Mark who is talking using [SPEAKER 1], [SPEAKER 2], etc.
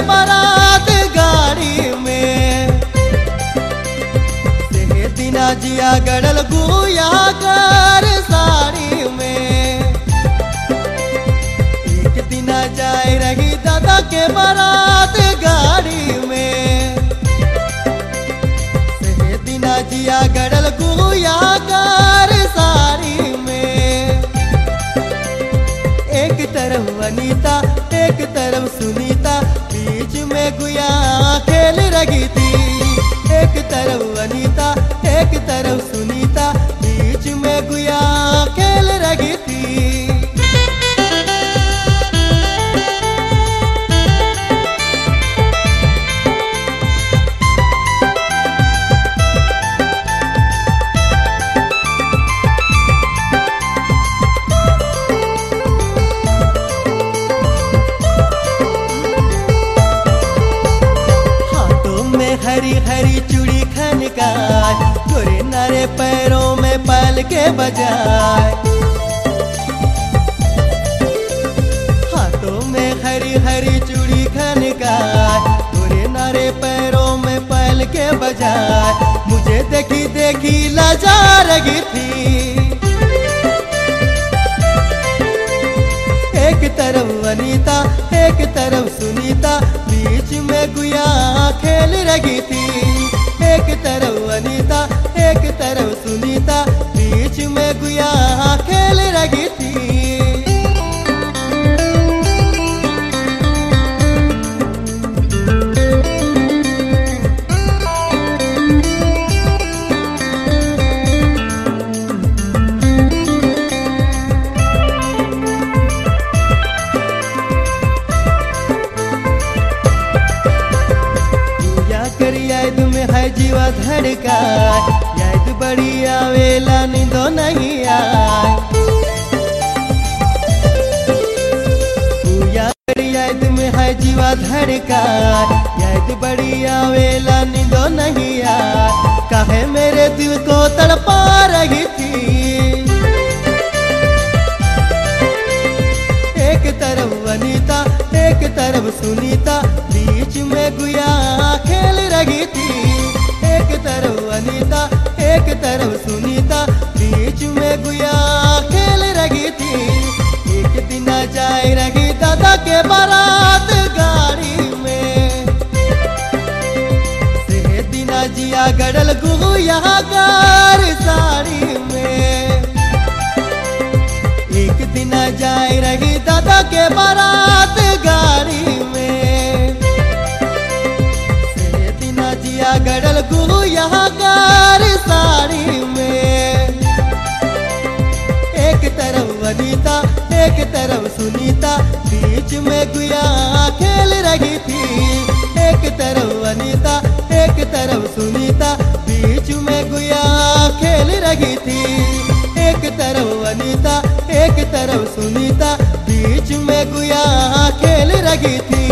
[SPEAKER 1] बारात गाड़ी में। से दिना जिया गड़ल गुया। गुया खेल रही थी हरी हरी चूड़ी खनकाए गोरे नारे पैरों में पाल के बजाए हाथों में हरी हरी चूड़ी खनकाए गोरे नारे पैरों में पाल के बजाए मुझे देखी देखी लजा रही थी। एक तरफ़ वनीता, एक तरफ़ सुनीता। बीच में गुया खेल रही थी। गुया खेल रही थी या करी याद में है जीवा धड़का बड़ी आवेला नींदो नहीं आए। याद में है जीवा धड़का याद बड़ी आवेला नींदो नहीं आए। काहे मेरे दिल को तड़पा रही थी? एक तरफ़ वनीता, एक तरफ़ सुनीता, बीच में गुया खेल रही थी। जाए रही दादा के बारात गाड़ी में। दिना जिया गड़ल गुहू यहाँ गार साड़ी में। एक दिना जाए रही सुनीता, बीच में गुया खेल रही थी। एक तरफ़ अनीता एक तरफ़ सुनीता, बीच में गुया खेल रही थी। एक तरफ़ अनीता एक तरफ़ सुनीता, बीच में गुया खेल रही थी।